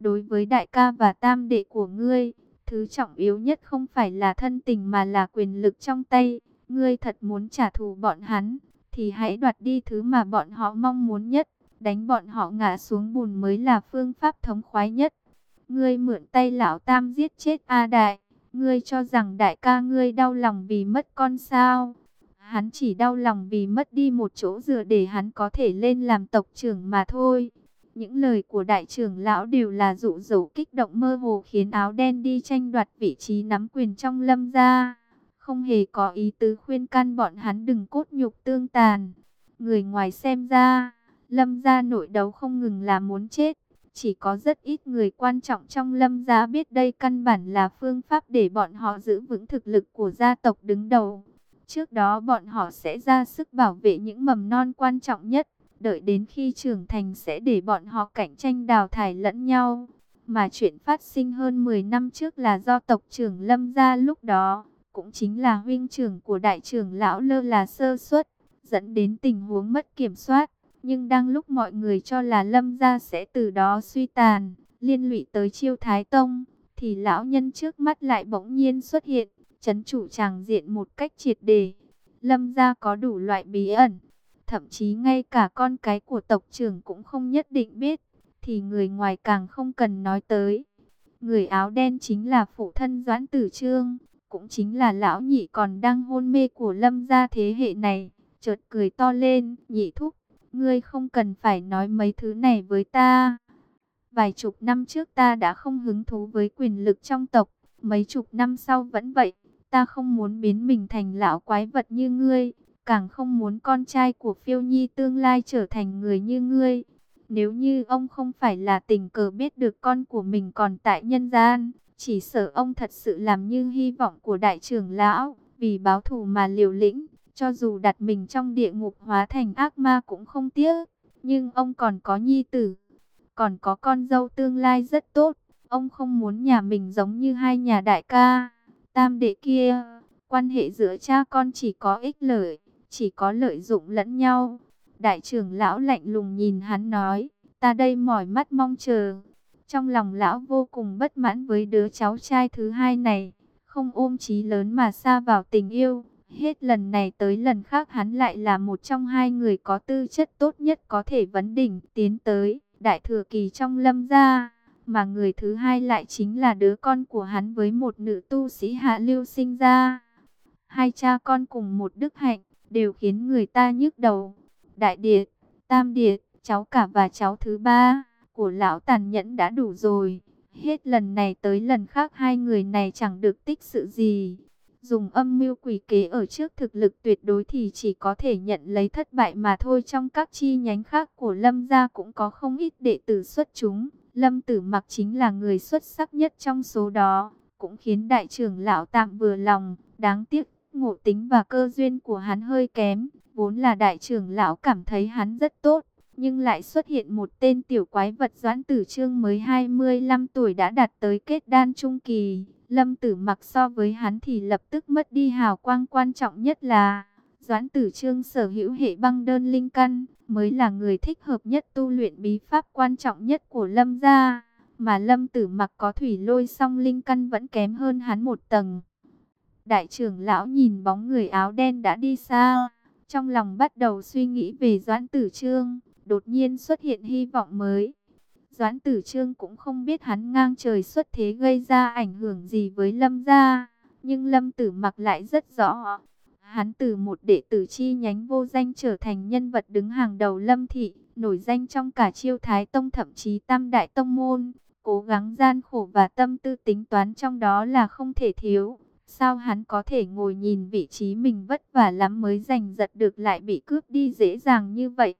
Đối với đại ca và tam đệ của ngươi, thứ trọng yếu nhất không phải là thân tình mà là quyền lực trong tay. Ngươi thật muốn trả thù bọn hắn, thì hãy đoạt đi thứ mà bọn họ mong muốn nhất. Đánh bọn họ ngã xuống bùn mới là phương pháp thống khoái nhất. Ngươi mượn tay lão tam giết chết A Đại. Ngươi cho rằng đại ca ngươi đau lòng vì mất con sao? Hắn chỉ đau lòng vì mất đi một chỗ dựa để hắn có thể lên làm tộc trưởng mà thôi. Những lời của đại trưởng lão đều là dụ dỗ kích động mơ hồ khiến áo đen đi tranh đoạt vị trí nắm quyền trong lâm gia. Không hề có ý tứ khuyên can bọn hắn đừng cốt nhục tương tàn. Người ngoài xem ra, lâm gia nội đấu không ngừng là muốn chết. Chỉ có rất ít người quan trọng trong lâm gia biết đây căn bản là phương pháp để bọn họ giữ vững thực lực của gia tộc đứng đầu. Trước đó bọn họ sẽ ra sức bảo vệ những mầm non quan trọng nhất. Đợi đến khi trưởng thành sẽ để bọn họ cạnh tranh đào thải lẫn nhau. Mà chuyện phát sinh hơn 10 năm trước là do tộc trưởng lâm gia lúc đó. Cũng chính là huynh trưởng của đại trưởng lão lơ là sơ suất, dẫn đến tình huống mất kiểm soát. Nhưng đang lúc mọi người cho là lâm gia sẽ từ đó suy tàn, liên lụy tới chiêu thái tông, thì lão nhân trước mắt lại bỗng nhiên xuất hiện, chấn chủ tràng diện một cách triệt đề. Lâm gia có đủ loại bí ẩn, thậm chí ngay cả con cái của tộc trưởng cũng không nhất định biết, thì người ngoài càng không cần nói tới. Người áo đen chính là phụ thân Doãn Tử Trương, cũng chính là lão nhị còn đang hôn mê của lâm gia thế hệ này, chợt cười to lên, nhị thúc, ngươi không cần phải nói mấy thứ này với ta. Vài chục năm trước ta đã không hứng thú với quyền lực trong tộc, mấy chục năm sau vẫn vậy, ta không muốn biến mình thành lão quái vật như ngươi, càng không muốn con trai của phiêu nhi tương lai trở thành người như ngươi. Nếu như ông không phải là tình cờ biết được con của mình còn tại nhân gian, chỉ sợ ông thật sự làm như hy vọng của đại trưởng lão, vì báo thù mà liều lĩnh, cho dù đặt mình trong địa ngục hóa thành ác ma cũng không tiếc. Nhưng ông còn có nhi tử, còn có con dâu tương lai rất tốt. Ông không muốn nhà mình giống như hai nhà đại ca, tam đệ kia. Quan hệ giữa cha con chỉ có ích lợi, chỉ có lợi dụng lẫn nhau. Đại trưởng lão lạnh lùng nhìn hắn nói, ta đây mỏi mắt mong chờ. Trong lòng lão vô cùng bất mãn với đứa cháu trai thứ hai này, không ôm chí lớn mà xa vào tình yêu. Hết lần này tới lần khác hắn lại là một trong hai người có tư chất tốt nhất có thể vấn đỉnh tiến tới đại thừa kỳ trong lâm gia. Mà người thứ hai lại chính là đứa con của hắn với một nữ tu sĩ hạ lưu sinh ra. Hai cha con cùng một đức hạnh đều khiến người ta nhức đầu. Đại điệt, tam điệt, cháu cả và cháu thứ ba của lão tàn nhẫn đã đủ rồi. Hết lần này tới lần khác hai người này chẳng được tích sự gì. Dùng âm mưu quỷ kế ở trước thực lực tuyệt đối thì chỉ có thể nhận lấy thất bại mà thôi. Trong các chi nhánh khác của Lâm gia cũng có không ít đệ tử xuất chúng. Lâm tử mặc chính là người xuất sắc nhất trong số đó. Cũng khiến đại trưởng lão tạm vừa lòng. Đáng tiếc, ngộ tính và cơ duyên của hắn hơi kém. Vốn là đại trưởng lão cảm thấy hắn rất tốt nhưng lại xuất hiện một tên tiểu quái vật Doãn Tử Trương mới 25 tuổi đã đạt tới kết đan trung kỳ. Lâm Tử Mặc so với hắn thì lập tức mất đi hào quang quan trọng nhất là Doãn Tử Trương sở hữu hệ băng đơn linh căn, mới là người thích hợp nhất tu luyện bí pháp quan trọng nhất của Lâm gia, mà Lâm Tử Mặc có thủy lôi song linh căn vẫn kém hơn hắn một tầng. Đại trưởng lão nhìn bóng người áo đen đã đi xa, trong lòng bắt đầu suy nghĩ về Doãn Tử Trương đột nhiên xuất hiện hy vọng mới. Doãn tử trương cũng không biết hắn ngang trời xuất thế gây ra ảnh hưởng gì với lâm gia, nhưng lâm tử mặc lại rất rõ. Hắn từ một đệ tử chi nhánh vô danh trở thành nhân vật đứng hàng đầu lâm thị, nổi danh trong cả chiêu thái tông thậm chí tam đại tông môn. Cố gắng gian khổ và tâm tư tính toán trong đó là không thể thiếu. Sao hắn có thể ngồi nhìn vị trí mình vất vả lắm mới giành giật được lại bị cướp đi dễ dàng như vậy?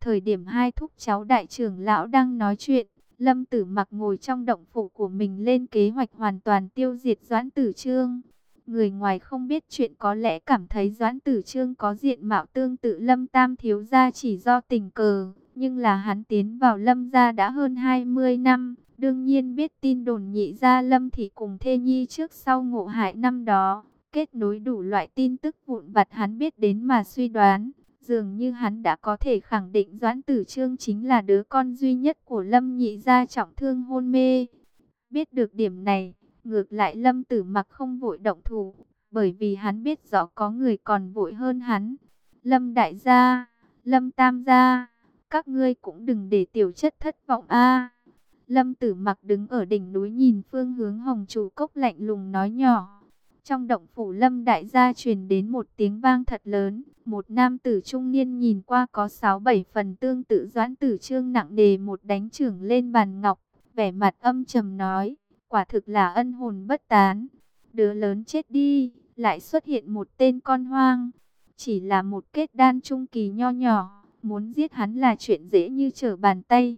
Thời điểm hai thúc cháu đại trưởng lão đang nói chuyện, Lâm Tử Mặc ngồi trong động phủ của mình lên kế hoạch hoàn toàn tiêu diệt Doãn Tử Trương. Người ngoài không biết chuyện có lẽ cảm thấy Doãn Tử Trương có diện mạo tương tự Lâm Tam thiếu gia chỉ do tình cờ, nhưng là hắn tiến vào Lâm gia đã hơn 20 năm, đương nhiên biết tin đồn nhị gia Lâm thị cùng thê nhi trước sau ngộ hại năm đó, kết nối đủ loại tin tức vụn vặt hắn biết đến mà suy đoán Dường như hắn đã có thể khẳng định Doãn Tử Trương chính là đứa con duy nhất của Lâm Nhị gia trọng thương hôn mê. Biết được điểm này, ngược lại Lâm Tử Mặc không vội động thủ, bởi vì hắn biết rõ có người còn vội hơn hắn. Lâm Đại gia, Lâm Tam gia, các ngươi cũng đừng để tiểu chất thất vọng a. Lâm Tử Mặc đứng ở đỉnh núi nhìn phương hướng Hồng Chủ Cốc lạnh lùng nói nhỏ. Trong động phủ Lâm Đại gia truyền đến một tiếng vang thật lớn, một nam tử trung niên nhìn qua có 6-7 phần tương tự doãn tử trương nặng đề một đánh trưởng lên bàn ngọc, vẻ mặt âm trầm nói, quả thực là ân hồn bất tán. Đứa lớn chết đi, lại xuất hiện một tên con hoang, chỉ là một kết đan trung kỳ nho nhỏ, muốn giết hắn là chuyện dễ như trở bàn tay.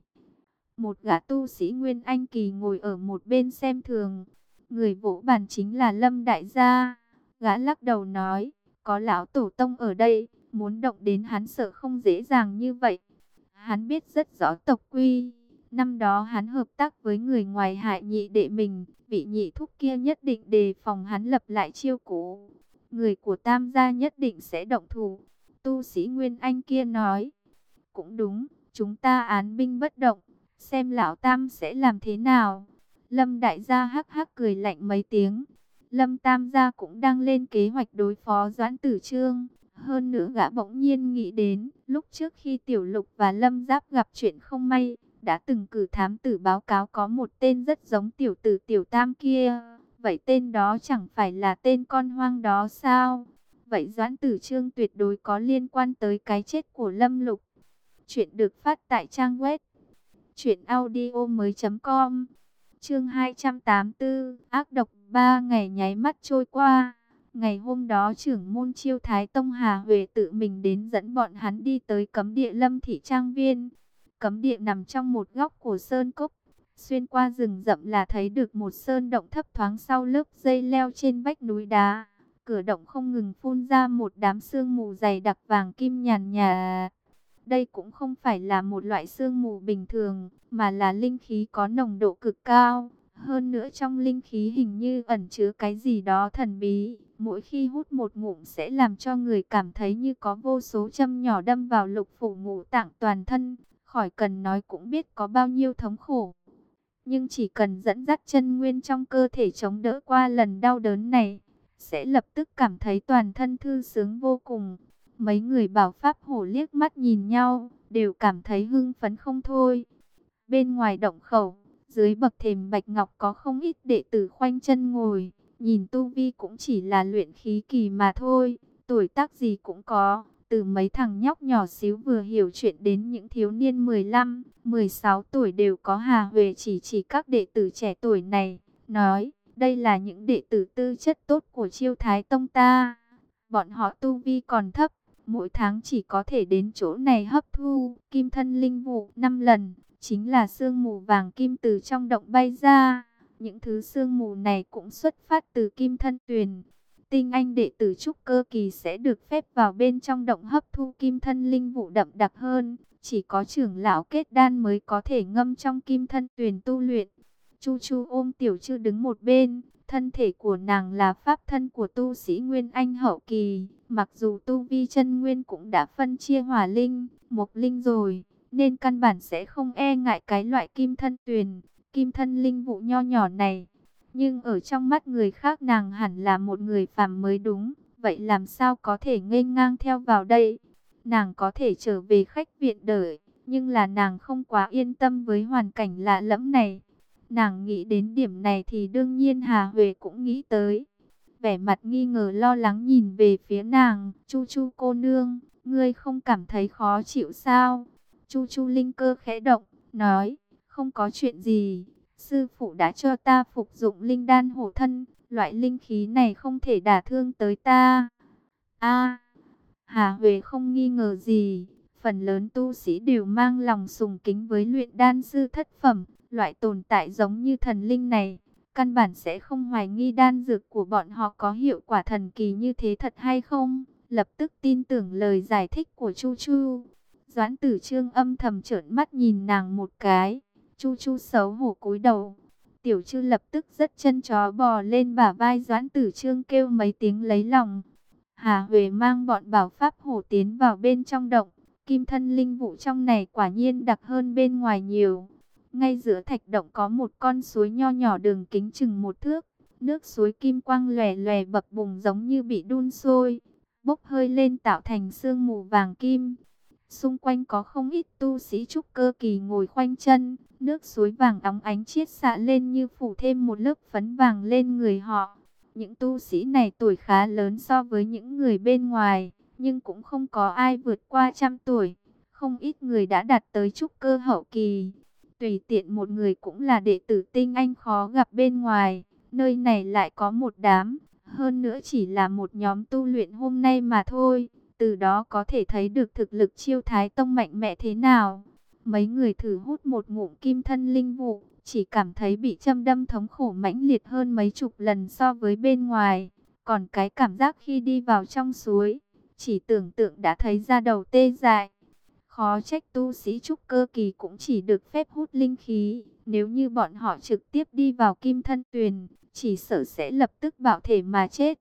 Một gã tu sĩ Nguyên Anh Kỳ ngồi ở một bên xem thường. Người vỗ bàn chính là Lâm Đại Gia. Gã lắc đầu nói, có lão tổ tông ở đây, muốn động đến hắn sợ không dễ dàng như vậy. Hắn biết rất rõ tộc quy. Năm đó hắn hợp tác với người ngoài hại nhị đệ mình, vị nhị thúc kia nhất định đề phòng hắn lập lại chiêu cũ. Người của tam gia nhất định sẽ động thủ. Tu sĩ Nguyên Anh kia nói, cũng đúng, chúng ta án binh bất động, xem lão tam sẽ làm thế nào. Lâm đại gia hắc hắc cười lạnh mấy tiếng. Lâm tam gia cũng đang lên kế hoạch đối phó Doãn Tử Trương. Hơn nữa gã bỗng nhiên nghĩ đến, lúc trước khi Tiểu Lục và Lâm Giáp gặp chuyện không may, đã từng cử thám tử báo cáo có một tên rất giống tiểu tử Tiểu Tam kia. Vậy tên đó chẳng phải là tên con hoang đó sao? Vậy Doãn Tử Trương tuyệt đối có liên quan tới cái chết của Lâm Lục. Chuyện được phát tại trang web Chuyện audio mới com. Chương 284 Ác độc 3 ngày nháy mắt trôi qua. Ngày hôm đó trưởng môn chiêu Thái Tông Hà Huệ tự mình đến dẫn bọn hắn đi tới cấm địa lâm thị trang viên. Cấm địa nằm trong một góc của sơn cốc. Xuyên qua rừng rậm là thấy được một sơn động thấp thoáng sau lớp dây leo trên vách núi đá. Cửa động không ngừng phun ra một đám sương mù dày đặc vàng kim nhàn nhà đây cũng không phải là một loại sương mù bình thường, mà là linh khí có nồng độ cực cao. Hơn nữa trong linh khí hình như ẩn chứa cái gì đó thần bí. Mỗi khi hút một ngụm sẽ làm cho người cảm thấy như có vô số châm nhỏ đâm vào lục phủ ngũ tạng toàn thân. Khỏi cần nói cũng biết có bao nhiêu thống khổ. Nhưng chỉ cần dẫn dắt chân nguyên trong cơ thể chống đỡ qua lần đau đớn này, sẽ lập tức cảm thấy toàn thân thư sướng vô cùng. Mấy người bảo Pháp Hổ liếc mắt nhìn nhau, đều cảm thấy hưng phấn không thôi. Bên ngoài động khẩu, dưới bậc thềm Bạch Ngọc có không ít đệ tử khoanh chân ngồi, nhìn Tu Vi cũng chỉ là luyện khí kỳ mà thôi, tuổi tác gì cũng có. Từ mấy thằng nhóc nhỏ xíu vừa hiểu chuyện đến những thiếu niên 15, 16 tuổi đều có hà huệ chỉ chỉ các đệ tử trẻ tuổi này, nói, đây là những đệ tử tư chất tốt của chiêu thái tông ta. Bọn họ tu vi còn thấp, mỗi tháng chỉ có thể đến chỗ này hấp thu kim thân linh vụ 5 lần, chính là sương mù vàng kim từ trong động bay ra. Những thứ sương mù này cũng xuất phát từ kim thân tuyền. Tinh anh đệ tử trúc cơ kỳ sẽ được phép vào bên trong động hấp thu kim thân linh vụ đậm đặc hơn. Chỉ có trưởng lão kết đan mới có thể ngâm trong kim thân tuyền tu luyện. Chu Chu ôm tiểu chư đứng một bên, Thân thể của nàng là pháp thân của tu sĩ Nguyên Anh hậu kỳ, mặc dù tu vi chân nguyên cũng đã phân chia hỏa linh, mộc linh rồi, nên căn bản sẽ không e ngại cái loại kim thân tuyền, kim thân linh vụ nho nhỏ này. Nhưng ở trong mắt người khác nàng hẳn là một người phàm mới đúng, vậy làm sao có thể nghênh ngang theo vào đây? Nàng có thể trở về khách viện đợi, nhưng là nàng không quá yên tâm với hoàn cảnh lạ lẫm này. Nàng nghĩ đến điểm này thì đương nhiên Hà Huệ cũng nghĩ tới. Vẻ mặt nghi ngờ lo lắng nhìn về phía nàng, Chu Chu cô nương, ngươi không cảm thấy khó chịu sao? Chu Chu linh cơ khẽ động, nói, không có chuyện gì, sư phụ đã cho ta phục dụng linh đan hộ thân, loại linh khí này không thể đả thương tới ta. A, Hà Huệ không nghi ngờ gì, phần lớn tu sĩ đều mang lòng sùng kính với luyện đan sư thất phẩm, Loại tồn tại giống như thần linh này, căn bản sẽ không hoài nghi đan dược của bọn họ có hiệu quả thần kỳ như thế thật hay không. Lập tức tin tưởng lời giải thích của Chu Chu. Doãn tử trương âm thầm trợn mắt nhìn nàng một cái. Chu Chu xấu hổ cúi đầu. Tiểu chư lập tức rất chân chó bò lên bả vai Doãn tử trương kêu mấy tiếng lấy lòng. Hà Huệ mang bọn bảo pháp hổ tiến vào bên trong động. Kim thân linh vụ trong này quả nhiên đặc hơn bên ngoài nhiều. Ngay giữa thạch động có một con suối nho nhỏ đường kính chừng một thước. Nước suối kim quang lòe lòe bập bùng giống như bị đun sôi. Bốc hơi lên tạo thành sương mù vàng kim. Xung quanh có không ít tu sĩ trúc cơ kỳ ngồi khoanh chân. Nước suối vàng óng ánh chiết xạ lên như phủ thêm một lớp phấn vàng lên người họ. Những tu sĩ này tuổi khá lớn so với những người bên ngoài, nhưng cũng không có ai vượt qua trăm tuổi. Không ít người đã đạt tới trúc cơ hậu kỳ. Tùy tiện một người cũng là đệ tử tinh anh khó gặp bên ngoài. Nơi này lại có một đám, hơn nữa chỉ là một nhóm tu luyện hôm nay mà thôi. Từ đó có thể thấy được thực lực chiêu thái tông mạnh mẽ thế nào. Mấy người thử hút một ngụm kim thân linh vụ, chỉ cảm thấy bị châm đâm thống khổ mãnh liệt hơn mấy chục lần so với bên ngoài. Còn cái cảm giác khi đi vào trong suối, chỉ tưởng tượng đã thấy ra đầu tê dại. Khó trách tu sĩ trúc cơ kỳ cũng chỉ được phép hút linh khí. Nếu như bọn họ trực tiếp đi vào kim thân tuyền, chỉ sợ sẽ lập tức bạo thể mà chết.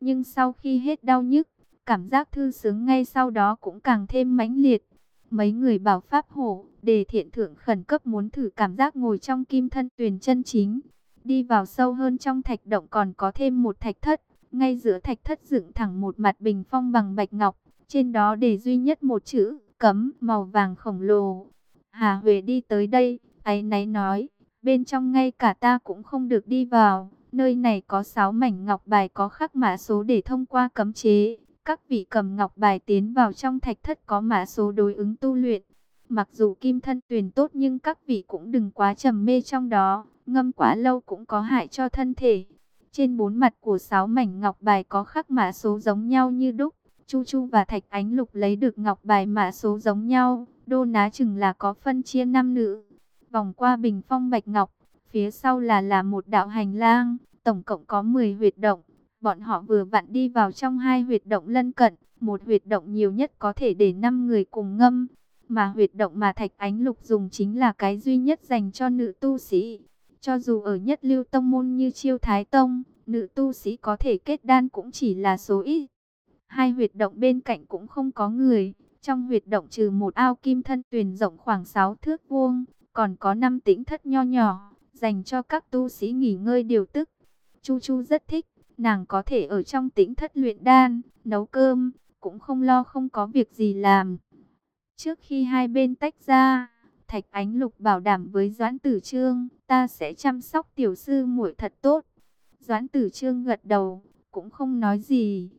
Nhưng sau khi hết đau nhức, cảm giác thư sướng ngay sau đó cũng càng thêm mãnh liệt. Mấy người bảo pháp hổ, đề thiện thượng khẩn cấp muốn thử cảm giác ngồi trong kim thân tuyền chân chính. Đi vào sâu hơn trong thạch động còn có thêm một thạch thất. Ngay giữa thạch thất dựng thẳng một mặt bình phong bằng bạch ngọc. Trên đó để duy nhất một chữ, cấm, màu vàng khổng lồ. Hà Huệ đi tới đây, ấy náy nói, bên trong ngay cả ta cũng không được đi vào. Nơi này có 6 mảnh ngọc bài có khắc mã số để thông qua cấm chế. Các vị cầm ngọc bài tiến vào trong thạch thất có mã số đối ứng tu luyện. Mặc dù kim thân tuyển tốt nhưng các vị cũng đừng quá trầm mê trong đó. Ngâm quá lâu cũng có hại cho thân thể. Trên bốn mặt của sáu mảnh ngọc bài có khắc mã số giống nhau như đúc. Chu Chu và Thạch Ánh Lục lấy được ngọc bài mã số giống nhau. Đô ná chừng là có phân chia nam nữ. Vòng qua bình phong bạch ngọc. Phía sau là là một đạo hành lang. Tổng cộng có 10 huyệt động. Bọn họ vừa vặn đi vào trong hai huyệt động lân cận, một huyệt động nhiều nhất có thể để 5 người cùng ngâm, mà huyệt động mà Thạch Ánh Lục dùng chính là cái duy nhất dành cho nữ tu sĩ. Cho dù ở nhất lưu tông môn như Chiêu Thái Tông, nữ tu sĩ có thể kết đan cũng chỉ là số ít. Hai huyệt động bên cạnh cũng không có người, trong huyệt động trừ một ao kim thân tuyền rộng khoảng 6 thước vuông, còn có năm tĩnh thất nho nhỏ, dành cho các tu sĩ nghỉ ngơi điều tức. Chu Chu rất thích, Nàng có thể ở trong tĩnh thất luyện đan, nấu cơm, cũng không lo không có việc gì làm. Trước khi hai bên tách ra, Thạch Ánh Lục bảo đảm với Doãn Tử Trương, ta sẽ chăm sóc tiểu sư muội thật tốt. Doãn Tử Trương gật đầu, cũng không nói gì.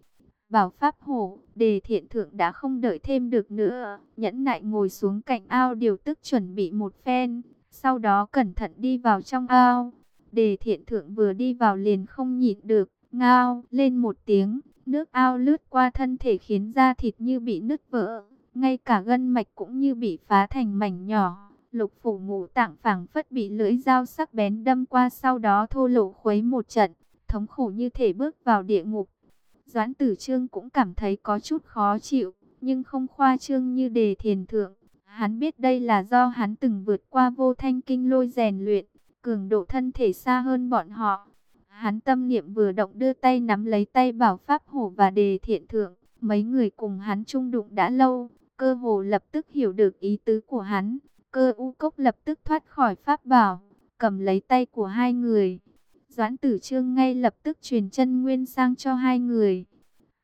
Bảo Pháp Hổ, đề thiện thượng đã không đợi thêm được nữa, nhẫn nại ngồi xuống cạnh ao điều tức chuẩn bị một phen, sau đó cẩn thận đi vào trong ao. Đề thiện thượng vừa đi vào liền không nhịn được, Ngao lên một tiếng, nước ao lướt qua thân thể khiến da thịt như bị nứt vỡ, ngay cả gân mạch cũng như bị phá thành mảnh nhỏ. Lục phủ ngũ tạng phảng phất bị lưỡi dao sắc bén đâm qua sau đó thô lộ khuấy một trận, thống khổ như thể bước vào địa ngục. Doãn tử trương cũng cảm thấy có chút khó chịu, nhưng không khoa trương như đề thiền thượng. Hắn biết đây là do hắn từng vượt qua vô thanh kinh lôi rèn luyện, cường độ thân thể xa hơn bọn họ. Hắn tâm niệm vừa động đưa tay nắm lấy tay bảo pháp hổ và đề thiện thượng. Mấy người cùng hắn chung đụng đã lâu, cơ hồ lập tức hiểu được ý tứ của hắn. Cơ u cốc lập tức thoát khỏi pháp bảo, cầm lấy tay của hai người. Doãn tử trương ngay lập tức truyền chân nguyên sang cho hai người.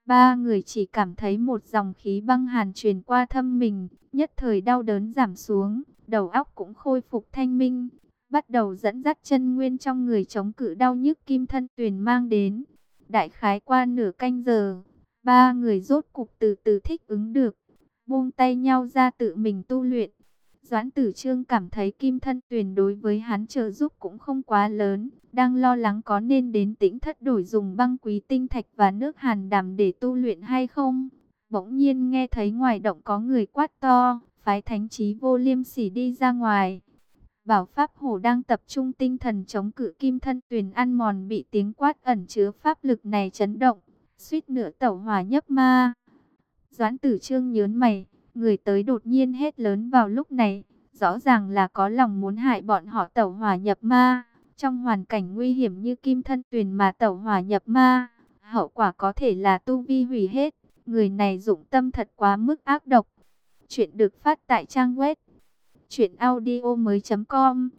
Ba người chỉ cảm thấy một dòng khí băng hàn truyền qua thâm mình, nhất thời đau đớn giảm xuống, đầu óc cũng khôi phục thanh minh, bắt đầu dẫn dắt chân nguyên trong người chống cự đau nhức kim thân tuyền mang đến. Đại khái qua nửa canh giờ, ba người rốt cục từ từ thích ứng được, buông tay nhau ra tự mình tu luyện. Doãn tử trương cảm thấy kim thân tuyền đối với hắn trợ giúp cũng không quá lớn, đang lo lắng có nên đến tĩnh thất đổi dùng băng quý tinh thạch và nước hàn đảm để tu luyện hay không. Bỗng nhiên nghe thấy ngoài động có người quát to, phái thánh trí vô liêm sỉ đi ra ngoài. Bảo Pháp Hổ đang tập trung tinh thần chống cự kim thân tuyền ăn mòn bị tiếng quát ẩn chứa pháp lực này chấn động, suýt nửa tẩu hỏa nhấp ma. Doãn tử trương nhớn mày, người tới đột nhiên hết lớn vào lúc này, rõ ràng là có lòng muốn hại bọn họ tẩu hỏa nhập ma. Trong hoàn cảnh nguy hiểm như kim thân tuyền mà tẩu hỏa nhập ma, hậu quả có thể là tu vi hủy hết. Người này dụng tâm thật quá mức ác độc. Chuyện được phát tại trang web truyệnaudiomoi.com.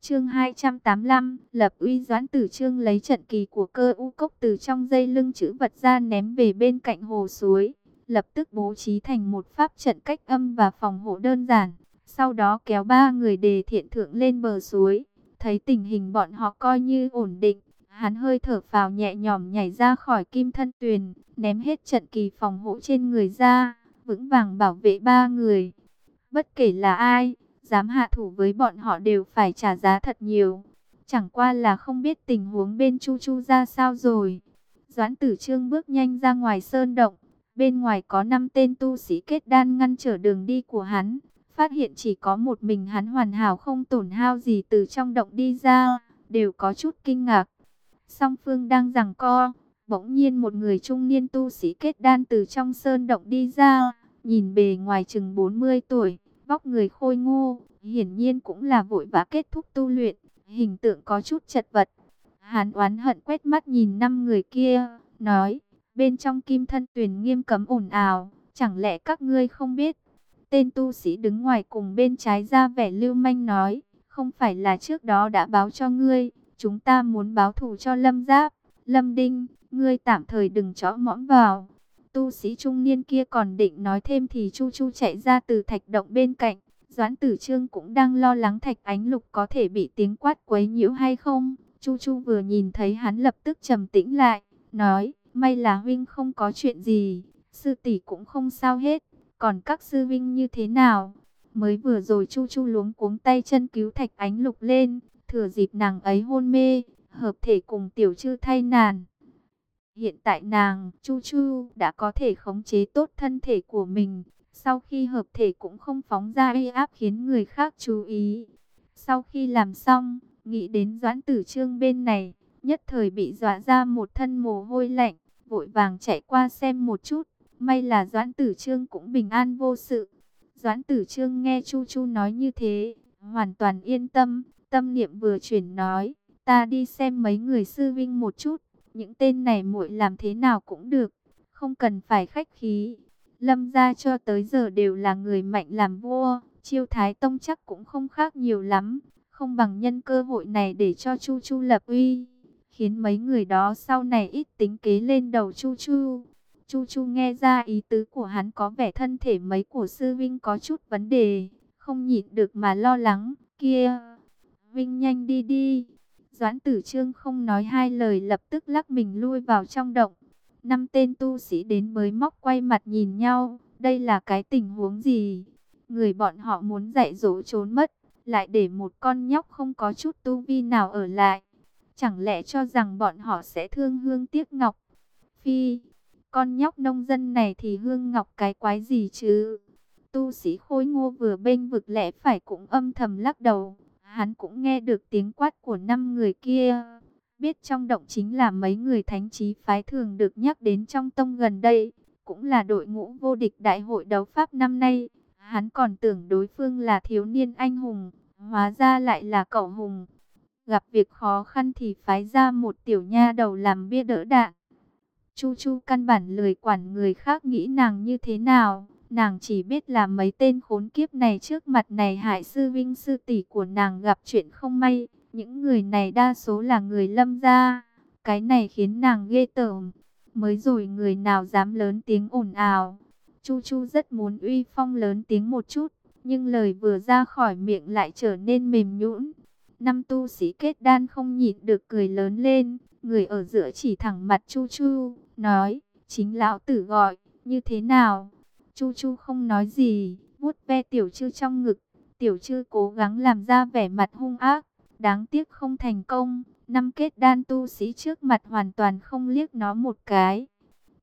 Chương 285, lập uy Doãn Tử Trương lấy trận kỳ của cơ u cốc từ trong dây lưng chữ vật ra ném về bên cạnh hồ suối, lập tức bố trí thành một pháp trận cách âm và phòng hộ đơn giản, sau đó kéo ba người đề thiện thượng lên bờ suối, thấy tình hình bọn họ coi như ổn định, hắn hơi thở phào nhẹ nhõm nhảy ra khỏi kim thân tuyền, ném hết trận kỳ phòng hộ trên người ra, vững vàng bảo vệ ba người. Bất kể là ai, dám hạ thủ với bọn họ đều phải trả giá thật nhiều. Chẳng qua là không biết tình huống bên Chu Chu ra sao rồi. Doãn tử trương bước nhanh ra ngoài sơn động. Bên ngoài có 5 tên tu sĩ kết đan ngăn trở đường đi của hắn. Phát hiện chỉ có một mình hắn hoàn hảo không tổn hao gì từ trong động đi ra. Đều có chút kinh ngạc. Song phương đang giằng co. Bỗng nhiên một người trung niên tu sĩ kết đan từ trong sơn động đi ra. Nhìn bề ngoài chừng 40 tuổi vóc người khôi ngô, hiển nhiên cũng là vội vã kết thúc tu luyện, hình tượng có chút chật vật. Hàn oán hận quét mắt nhìn năm người kia, nói, bên trong kim thân tuyển nghiêm cấm ồn ào, chẳng lẽ các ngươi không biết. Tên tu sĩ đứng ngoài cùng bên trái ra vẻ lưu manh nói, không phải là trước đó đã báo cho ngươi, chúng ta muốn báo thù cho Lâm Giáp, Lâm Đinh, ngươi tạm thời đừng chó mõm vào, Tu sĩ trung niên kia còn định nói thêm thì Chu Chu chạy ra từ thạch động bên cạnh. Doãn tử trương cũng đang lo lắng thạch ánh lục có thể bị tiếng quát quấy nhiễu hay không. Chu Chu vừa nhìn thấy hắn lập tức trầm tĩnh lại, nói, may là huynh không có chuyện gì, sư tỷ cũng không sao hết, còn các sư huynh như thế nào? Mới vừa rồi Chu Chu luống cuống tay chân cứu thạch ánh lục lên, thừa dịp nàng ấy hôn mê, hợp thể cùng tiểu chư thay nàn. Hiện tại nàng, Chu Chu, đã có thể khống chế tốt thân thể của mình. Sau khi hợp thể cũng không phóng ra uy áp khiến người khác chú ý. Sau khi làm xong, nghĩ đến Doãn Tử Trương bên này, nhất thời bị dọa ra một thân mồ hôi lạnh, vội vàng chạy qua xem một chút. May là Doãn Tử Trương cũng bình an vô sự. Doãn Tử Trương nghe Chu Chu nói như thế, hoàn toàn yên tâm, tâm niệm vừa chuyển nói, ta đi xem mấy người sư vinh một chút. Những tên này muội làm thế nào cũng được, không cần phải khách khí. Lâm gia cho tới giờ đều là người mạnh làm vua, chiêu thái tông chắc cũng không khác nhiều lắm, không bằng nhân cơ hội này để cho Chu Chu lập uy, khiến mấy người đó sau này ít tính kế lên đầu Chu Chu. Chu Chu nghe ra ý tứ của hắn có vẻ thân thể mấy của sư Vinh có chút vấn đề, không nhịn được mà lo lắng, kia, Vinh nhanh đi đi, Doãn tử trương không nói hai lời lập tức lắc mình lui vào trong động. Năm tên tu sĩ đến mới móc quay mặt nhìn nhau. Đây là cái tình huống gì? Người bọn họ muốn dạy dỗ trốn mất. Lại để một con nhóc không có chút tu vi nào ở lại. Chẳng lẽ cho rằng bọn họ sẽ thương hương tiếc ngọc? Phi, con nhóc nông dân này thì hương ngọc cái quái gì chứ? Tu sĩ khôi ngô vừa bênh vực lẽ phải cũng âm thầm lắc đầu. Hắn cũng nghe được tiếng quát của năm người kia. Biết trong động chính là mấy người thánh trí phái thường được nhắc đến trong tông gần đây. Cũng là đội ngũ vô địch đại hội đấu Pháp năm nay. Hắn còn tưởng đối phương là thiếu niên anh hùng. Hóa ra lại là cậu hùng. Gặp việc khó khăn thì phái ra một tiểu nha đầu làm bia đỡ đạn. Chu Chu căn bản lười quản người khác nghĩ nàng như thế nào. Nàng chỉ biết là mấy tên khốn kiếp này trước mặt này hại sư vinh sư tỷ của nàng gặp chuyện không may. Những người này đa số là người lâm gia. Cái này khiến nàng ghê tởm. Mới rồi người nào dám lớn tiếng ồn ào. Chu Chu rất muốn uy phong lớn tiếng một chút. Nhưng lời vừa ra khỏi miệng lại trở nên mềm nhũn. Năm tu sĩ kết đan không nhịn được cười lớn lên. Người ở giữa chỉ thẳng mặt Chu Chu. Nói, chính lão tử gọi, như thế nào? Chu Chu không nói gì, vuốt ve tiểu chư trong ngực. Tiểu chư cố gắng làm ra vẻ mặt hung ác, đáng tiếc không thành công. Năm kết đan tu sĩ trước mặt hoàn toàn không liếc nó một cái.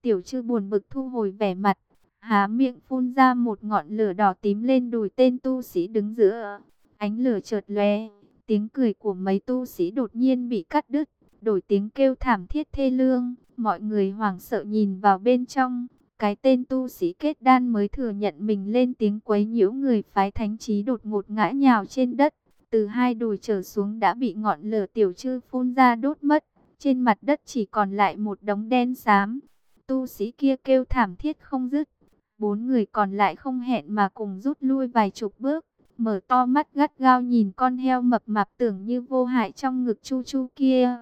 Tiểu chư buồn bực thu hồi vẻ mặt, há miệng phun ra một ngọn lửa đỏ tím lên đùi tên tu sĩ đứng giữa. Ánh lửa chợt lóe, tiếng cười của mấy tu sĩ đột nhiên bị cắt đứt, đổi tiếng kêu thảm thiết thê lương. Mọi người hoảng sợ nhìn vào bên trong, cái tên tu sĩ kết đan mới thừa nhận mình lên tiếng quấy nhiễu người phái thánh trí đột ngột ngã nhào trên đất. Từ hai đùi trở xuống đã bị ngọn lửa tiểu chư phun ra đốt mất. trên mặt đất chỉ còn lại một đống đen xám. Tu sĩ kia kêu thảm thiết không dứt. Bốn người còn lại không hẹn mà cùng rút lui vài chục bước, mở to mắt gắt gao nhìn con heo mập mạp tưởng như vô hại trong ngực chu chu kia.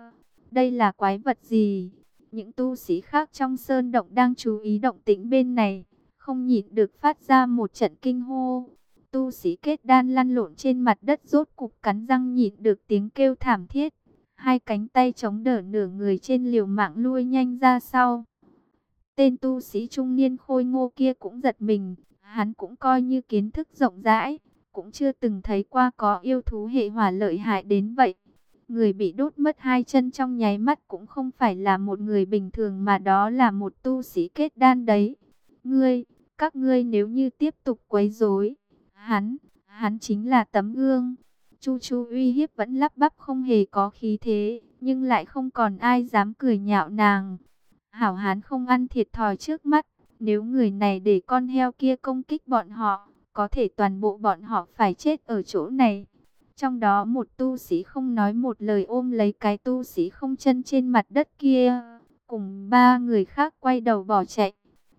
Đây là quái vật gì? Những tu sĩ khác trong sơn động đang chú ý động tĩnh bên này, không nhịn được phát ra một trận kinh hô. Tu sĩ kết đan lăn lộn trên mặt đất rốt cục cắn răng nhịn được tiếng kêu thảm thiết. Hai cánh tay chống đỡ nửa người trên liều mạng lui nhanh ra sau. Tên tu sĩ trung niên khôi ngô kia cũng giật mình, hắn cũng coi như kiến thức rộng rãi, cũng chưa từng thấy qua có yêu thú hệ hỏa lợi hại đến vậy. Người bị đốt mất hai chân trong nháy mắt cũng không phải là một người bình thường mà đó là một tu sĩ kết đan đấy. Ngươi, các ngươi nếu như tiếp tục quấy rối, hắn, hắn chính là tấm gương. Chu Chu uy hiếp vẫn lắp bắp không hề có khí thế, nhưng lại không còn ai dám cười nhạo nàng. Hảo hán không ăn thiệt thòi trước mắt, nếu người này để con heo kia công kích bọn họ, có thể toàn bộ bọn họ phải chết ở chỗ này. Trong đó một tu sĩ không nói một lời ôm lấy cái tu sĩ không chân trên mặt đất kia, cùng ba người khác quay đầu bỏ chạy.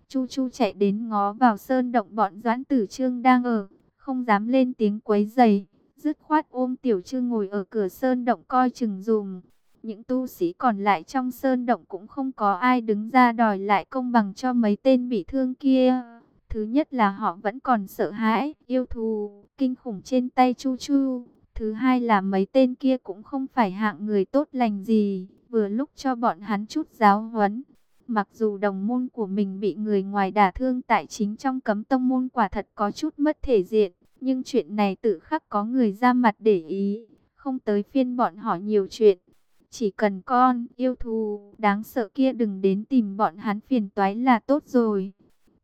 Chu Chu chạy đến ngó vào sơn động bọn Doãn Tử Trương đang ở, không dám lên tiếng quấy giày, dứt khoát ôm Tiểu Trương ngồi ở cửa sơn động coi chừng dùm. Những tu sĩ còn lại trong sơn động cũng không có ai đứng ra đòi lại công bằng cho mấy tên bị thương kia. Thứ nhất là họ vẫn còn sợ hãi, yêu thù, kinh khủng trên tay Chu Chu. Thứ hai là mấy tên kia cũng không phải hạng người tốt lành gì, vừa lúc cho bọn hắn chút giáo huấn. Mặc dù đồng môn của mình bị người ngoài đả thương tại chính trong cấm tông môn quả thật có chút mất thể diện, nhưng chuyện này tự khắc có người ra mặt để ý, không tới phiên bọn họ nhiều chuyện. Chỉ cần con yêu thù đáng sợ kia đừng đến tìm bọn hắn phiền toái là tốt rồi.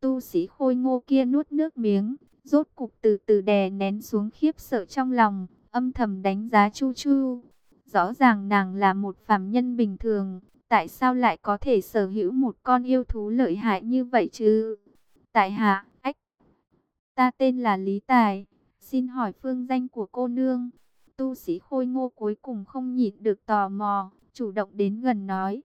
Tu sĩ khôi ngô kia nuốt nước miếng, rốt cục từ từ đè nén xuống khiếp sợ trong lòng, âm thầm đánh giá Chu Chu. Rõ ràng nàng là một phàm nhân bình thường, tại sao lại có thể sở hữu một con yêu thú lợi hại như vậy chứ? Tại hạ, ách, ta tên là Lý Tài, xin hỏi phương danh của cô nương. Tu sĩ khôi ngô cuối cùng không nhịn được tò mò, chủ động đến gần nói.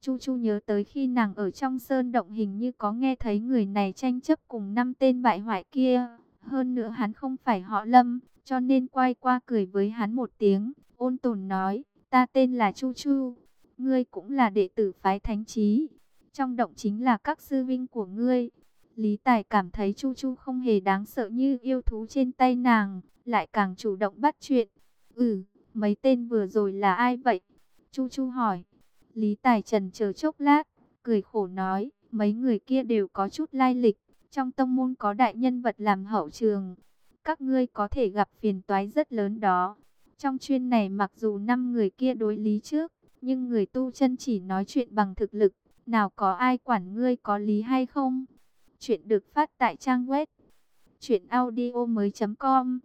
Chu Chu nhớ tới khi nàng ở trong sơn động hình như có nghe thấy người này tranh chấp cùng năm tên bại hoại kia. Hơn nữa hắn không phải họ Lâm, cho nên quay qua cười với hắn một tiếng, ôn tồn nói, ta tên là Chu Chu, ngươi cũng là đệ tử phái thánh trí. Trong động chính là các sư vinh của ngươi. Lý Tài cảm thấy Chu Chu không hề đáng sợ như yêu thú trên tay nàng, lại càng chủ động bắt chuyện. Ừ, mấy tên vừa rồi là ai vậy? Chu Chu hỏi. Lý Tài trần chờ chốc lát, cười khổ nói, mấy người kia đều có chút lai lịch. Trong tông môn có đại nhân vật làm hậu trường. Các ngươi có thể gặp phiền toái rất lớn đó. Trong chuyên này mặc dù năm người kia đối lý trước, nhưng người tu chân chỉ nói chuyện bằng thực lực. Nào có ai quản ngươi có lý hay không? Chuyện được phát tại trang web. Chuyện audio mới.com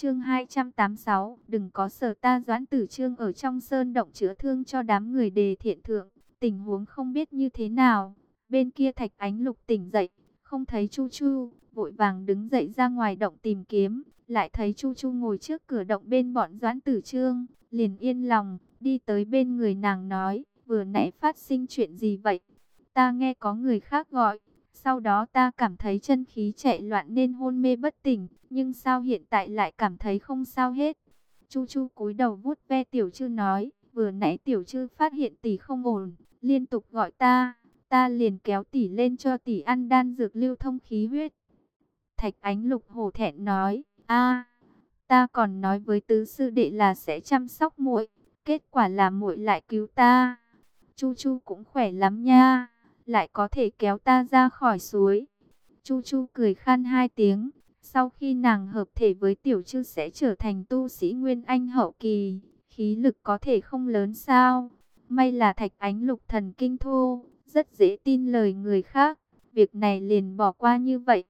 Chương 286, đừng có sở ta doãn tử trương ở trong sơn động chữa thương cho đám người đề thiện thượng, tình huống không biết như thế nào. Bên kia thạch ánh lục tỉnh dậy, không thấy Chu Chu, vội vàng đứng dậy ra ngoài động tìm kiếm, lại thấy Chu Chu ngồi trước cửa động bên bọn doãn tử trương, liền yên lòng, đi tới bên người nàng nói, vừa nãy phát sinh chuyện gì vậy? Ta nghe có người khác gọi, sau đó ta cảm thấy chân khí chạy loạn nên hôn mê bất tỉnh, nhưng sao hiện tại lại cảm thấy không sao hết. Chu Chu cúi đầu vuốt ve tiểu trư nói, vừa nãy tiểu trư phát hiện tỷ không ổn, liên tục gọi ta, ta liền kéo tỷ lên cho tỷ ăn đan dược lưu thông khí huyết. Thạch ánh lục hổ thẹn nói, a ta còn nói với tứ sư đệ là sẽ chăm sóc muội, kết quả là muội lại cứu ta. Chu Chu cũng khỏe lắm nha lại có thể kéo ta ra khỏi suối. Chu Chu cười khan hai tiếng, sau khi nàng hợp thể với tiểu chư sẽ trở thành tu sĩ Nguyên Anh hậu kỳ, khí lực có thể không lớn sao. May là thạch ánh lục thần kinh thô, rất dễ tin lời người khác, việc này liền bỏ qua như vậy.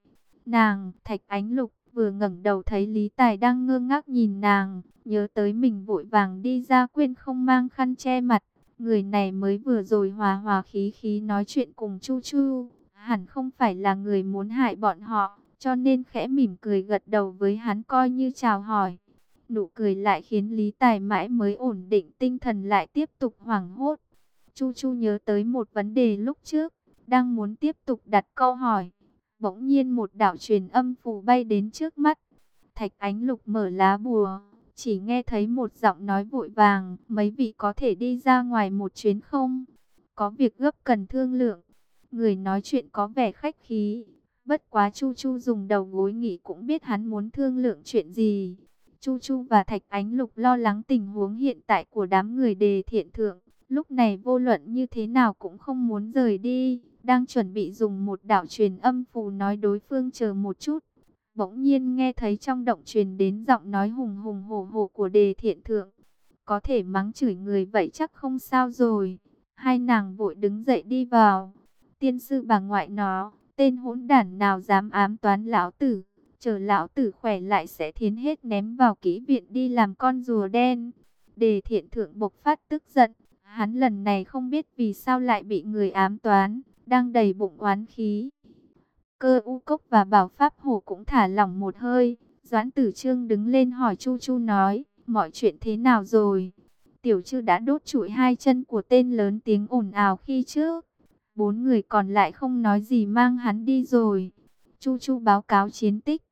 Nàng, thạch ánh lục, vừa ngẩng đầu thấy Lý Tài đang ngơ ngác nhìn nàng, nhớ tới mình vội vàng đi ra quên không mang khăn che mặt, Người này mới vừa rồi hòa hòa khí khí nói chuyện cùng Chu Chu, hẳn không phải là người muốn hại bọn họ, cho nên khẽ mỉm cười gật đầu với hắn coi như chào hỏi. Nụ cười lại khiến Lý Tài mãi mới ổn định tinh thần lại tiếp tục hoảng hốt. Chu Chu nhớ tới một vấn đề lúc trước, đang muốn tiếp tục đặt câu hỏi. Bỗng nhiên một đạo truyền âm phù bay đến trước mắt. Thạch Ánh Lục mở lá bùa, chỉ nghe thấy một giọng nói vội vàng, mấy vị có thể đi ra ngoài một chuyến không? Có việc gấp cần thương lượng. Người nói chuyện có vẻ khách khí, bất quá Chu Chu dùng đầu gối nghỉ cũng biết hắn muốn thương lượng chuyện gì. Chu Chu và Thạch Ánh Lục lo lắng tình huống hiện tại của đám người đề thiện thượng. Lúc này vô luận như thế nào cũng không muốn rời đi. Đang chuẩn bị dùng một đạo truyền âm phù nói đối phương chờ một chút. Bỗng nhiên nghe thấy trong động truyền đến giọng nói hùng hùng hổ hổ của đề thiện thượng. Có thể mắng chửi người vậy chắc không sao rồi. Hai nàng vội đứng dậy đi vào. Tiên sư bà ngoại nó, tên hỗn đản nào dám ám toán lão tử chờ lão tử khỏe lại sẽ thiến hết ném vào kỹ viện đi làm con rùa đen. Đề thiện thượng bộc phát tức giận, hắn lần này không biết vì sao lại bị người ám toán, đang đầy bụng oán khí. Cơ u cốc và bảo pháp hổ cũng thả lỏng một hơi, doãn tử trương đứng lên hỏi chu chu nói, mọi chuyện thế nào rồi? Tiểu chư đã đốt trụi hai chân của tên lớn tiếng ồn ào khi trước. Bốn người còn lại không nói gì mang hắn đi rồi. Chu Chu báo cáo chiến tích.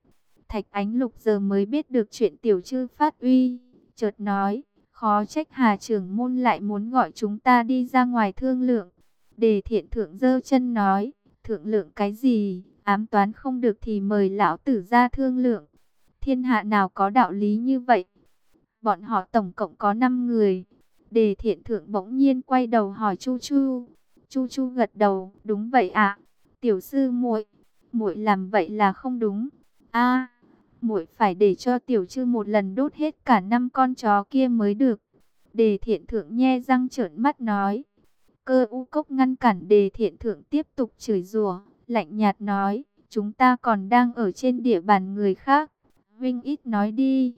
Thạch Ánh Lục giờ mới biết được chuyện tiểu chư phát uy, chợt nói, khó trách Hà trưởng môn lại muốn gọi chúng ta đi ra ngoài thương lượng. Đề thiện thượng dơ chân nói, thượng lượng cái gì, ám toán không được thì mời lão tử ra thương lượng. Thiên hạ nào có đạo lý như vậy? Bọn họ tổng cộng có 5 người. Đề thiện thượng bỗng nhiên quay đầu hỏi Chu Chu. Chu Chu gật đầu, đúng vậy ạ. Tiểu sư muội, muội làm vậy là không đúng. A, muội phải để cho tiểu trư một lần đốt hết cả năm con chó kia mới được. Đề thiện thượng nhe răng trợn mắt nói. Cơ u cốc ngăn cản đề thiện thượng tiếp tục chửi rủa, lạnh nhạt nói, chúng ta còn đang ở trên địa bàn người khác. Vinh ít nói đi.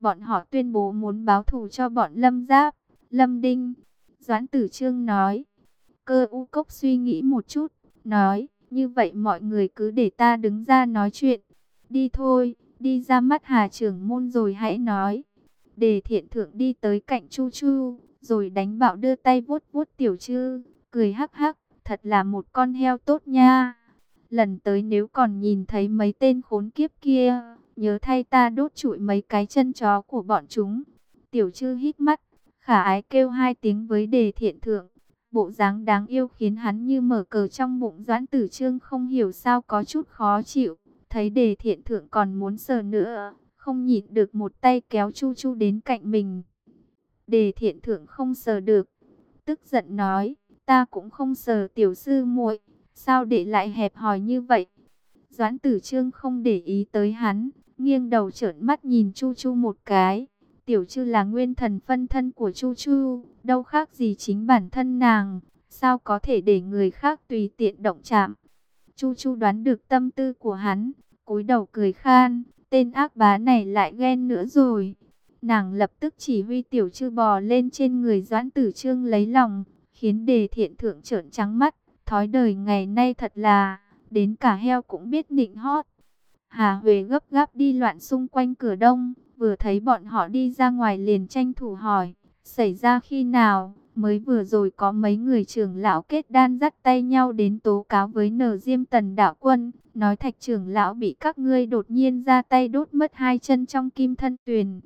Bọn họ tuyên bố muốn báo thù cho bọn Lâm Giáp, Lâm Đinh. Doãn Tử Trương nói. Cơ u cốc suy nghĩ một chút, nói, như vậy mọi người cứ để ta đứng ra nói chuyện. Đi thôi đi ra mắt Hà trưởng môn rồi hãy nói. Đề thiện thượng đi tới cạnh Chu Chu, rồi đánh bạo đưa tay vuốt vuốt tiểu chư, cười hắc hắc, thật là một con heo tốt nha. Lần tới nếu còn nhìn thấy mấy tên khốn kiếp kia, nhớ thay ta đốt trụi mấy cái chân chó của bọn chúng. Tiểu chư hít mắt, khả ái kêu hai tiếng với đề thiện thượng. Bộ dáng đáng yêu khiến hắn như mở cờ trong bụng doãn tử trương không hiểu sao có chút khó chịu. Thấy đề thiện thượng còn muốn sờ nữa, không nhịn được một tay kéo Chu Chu đến cạnh mình. Đề thiện thượng không sờ được, tức giận nói, ta cũng không sờ tiểu sư muội, sao để lại hẹp hòi như vậy? Doãn tử trương không để ý tới hắn, nghiêng đầu trợn mắt nhìn Chu Chu một cái. Tiểu chư là nguyên thần phân thân của Chu Chu, đâu khác gì chính bản thân nàng, sao có thể để người khác tùy tiện động chạm. Chu Chu đoán được tâm tư của hắn, cúi đầu cười khan, tên ác bá này lại ghen nữa rồi. Nàng lập tức chỉ huy tiểu chư bò lên trên người doãn tử trương lấy lòng, khiến đề thiện thượng trợn trắng mắt, thói đời ngày nay thật là, đến cả heo cũng biết nịnh hót. Hà Huệ gấp gáp đi loạn xung quanh cửa đông, vừa thấy bọn họ đi ra ngoài liền tranh thủ hỏi, xảy ra khi nào? Mới vừa rồi có mấy người trưởng lão kết đan dắt tay nhau đến tố cáo với nở diêm tần đạo quân, nói thạch trưởng lão bị các ngươi đột nhiên ra tay đốt mất hai chân trong kim thân tuyền.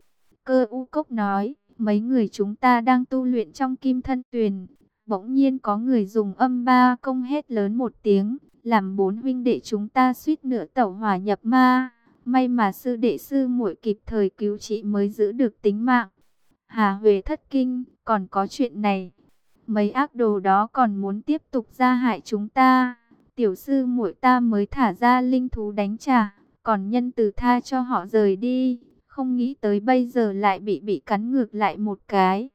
Cơ u cốc nói, mấy người chúng ta đang tu luyện trong kim thân tuyền. Bỗng nhiên có người dùng âm ba công hét lớn một tiếng, làm bốn huynh đệ chúng ta suýt nửa tẩu hỏa nhập ma. May mà sư đệ sư muội kịp thời cứu trị mới giữ được tính mạng. Hà Huệ thất kinh, còn có chuyện này. Mấy ác đồ đó còn muốn tiếp tục ra hại chúng ta. Tiểu sư muội ta mới thả ra linh thú đánh trả, còn nhân từ tha cho họ rời đi. Không nghĩ tới bây giờ lại bị bị cắn ngược lại một cái.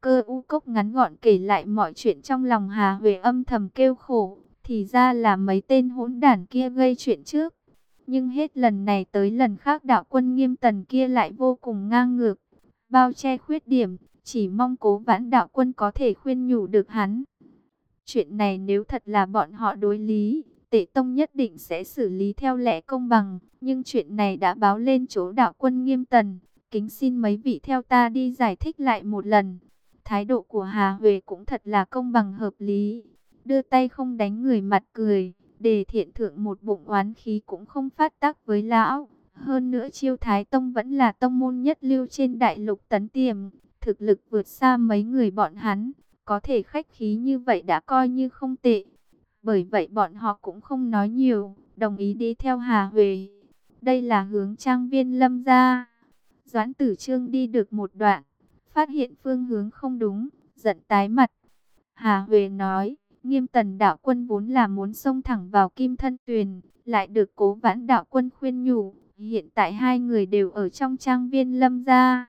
Cơ u cốc ngắn gọn kể lại mọi chuyện trong lòng Hà Huệ âm thầm kêu khổ. Thì ra là mấy tên hỗn đản kia gây chuyện trước. Nhưng hết lần này tới lần khác đạo quân nghiêm tần kia lại vô cùng ngang ngược bao che khuyết điểm, chỉ mong cố vãn đạo quân có thể khuyên nhủ được hắn. Chuyện này nếu thật là bọn họ đối lý, tệ tông nhất định sẽ xử lý theo lẽ công bằng, nhưng chuyện này đã báo lên chỗ đạo quân nghiêm tần, kính xin mấy vị theo ta đi giải thích lại một lần. Thái độ của Hà Huệ cũng thật là công bằng hợp lý. Đưa tay không đánh người mặt cười, để thiện thượng một bụng oán khí cũng không phát tác với lão. Hơn nữa chiêu Thái Tông vẫn là tông môn nhất lưu trên đại lục tấn tiềm, thực lực vượt xa mấy người bọn hắn, có thể khách khí như vậy đã coi như không tệ. Bởi vậy bọn họ cũng không nói nhiều, đồng ý đi theo Hà Huệ. Đây là hướng trang viên lâm ra. Doãn tử trương đi được một đoạn, phát hiện phương hướng không đúng, giận tái mặt. Hà Huệ nói, nghiêm tần đạo quân vốn là muốn xông thẳng vào kim thân tuyền, lại được cố vãn đạo quân khuyên nhủ. Hiện tại hai người đều ở trong trang viên lâm gia.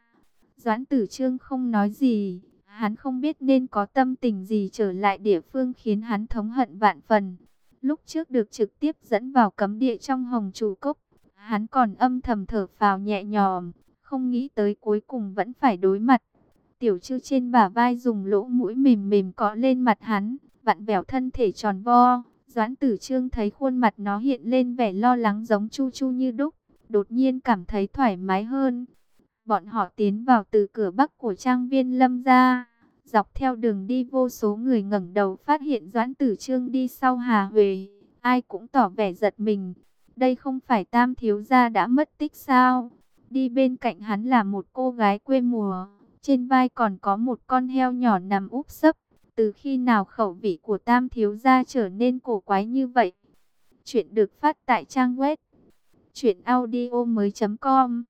Doãn tử trương không nói gì, hắn không biết nên có tâm tình gì trở lại địa phương khiến hắn thống hận vạn phần. Lúc trước được trực tiếp dẫn vào cấm địa trong hồng chủ cốc, hắn còn âm thầm thở phào nhẹ nhòm, không nghĩ tới cuối cùng vẫn phải đối mặt. Tiểu chư trên bả vai dùng lỗ mũi mềm mềm cọ lên mặt hắn, vặn vẹo thân thể tròn vo. Doãn tử trương thấy khuôn mặt nó hiện lên vẻ lo lắng giống chu chu như đúc, đột nhiên cảm thấy thoải mái hơn. Bọn họ tiến vào từ cửa bắc của trang viên lâm gia. Dọc theo đường đi vô số người ngẩng đầu phát hiện Doãn Tử Trương đi sau Hà Huệ. Ai cũng tỏ vẻ giật mình. Đây không phải tam thiếu gia đã mất tích sao? Đi bên cạnh hắn là một cô gái quê mùa. Trên vai còn có một con heo nhỏ nằm úp sấp. Từ khi nào khẩu vị của tam thiếu gia trở nên cổ quái như vậy? Chuyện được phát tại trang web. Chuyện audio mới.com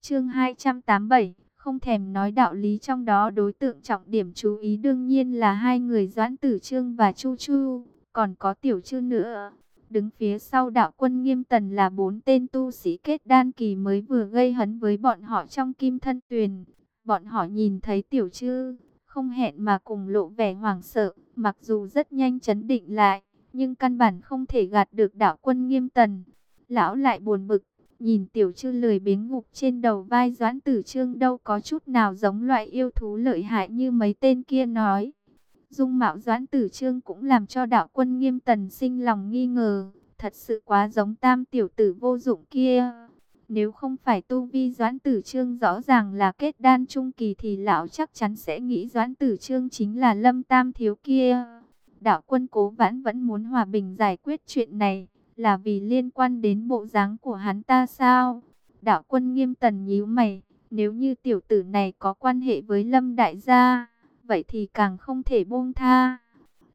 Chương 287 không thèm nói đạo lý trong đó đối tượng trọng điểm chú ý đương nhiên là hai người Doãn Tử Trương và Chu Chu, còn có Tiểu Trư nữa. Đứng phía sau đạo quân nghiêm tần là bốn tên tu sĩ kết đan kỳ mới vừa gây hấn với bọn họ trong kim thân tuyền. Bọn họ nhìn thấy Tiểu chư, không hẹn mà cùng lộ vẻ hoảng sợ, mặc dù rất nhanh chấn định lại, nhưng căn bản không thể gạt được đạo quân nghiêm tần. Lão lại buồn bực, Nhìn tiểu chư lười biếng ngục trên đầu vai doãn tử trương đâu có chút nào giống loại yêu thú lợi hại như mấy tên kia nói. Dung mạo doãn tử trương cũng làm cho đạo quân nghiêm tần sinh lòng nghi ngờ. Thật sự quá giống tam tiểu tử vô dụng kia. Nếu không phải tu vi doãn tử trương rõ ràng là kết đan trung kỳ thì lão chắc chắn sẽ nghĩ doãn tử trương chính là lâm tam thiếu kia. Đạo quân cố vãn vẫn muốn hòa bình giải quyết chuyện này là vì liên quan đến bộ dáng của hắn ta sao? Đạo quân nghiêm tần nhíu mày, nếu như tiểu tử này có quan hệ với Lâm Đại gia, vậy thì càng không thể buông tha.